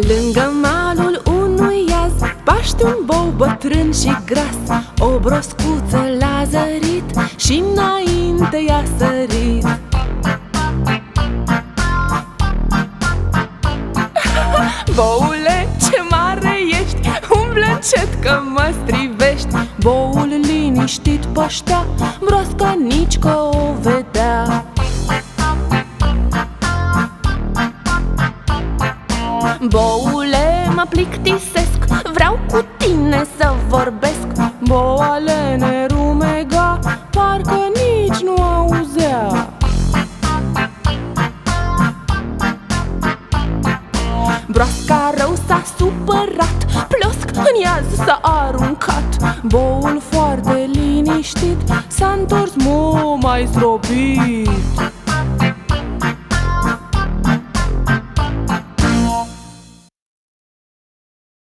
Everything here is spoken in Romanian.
lângă malul unui iaz Paște un bou bătrân și gras O broscuță l-a zărit și înainte i-a sărit. Boule, ce mare ești, umblă încet că mă strivești. Boul liniștit păștea, broasca nici că o Boule, mă plictisesc, vreau cu tine să vorbesc. Boale ne rumega, parcă nici nu auzea. Broasca rău s-a supărat, plosc în iaz s-a aruncat. Boul foarte liniștit s-a întors mult mai zdrobit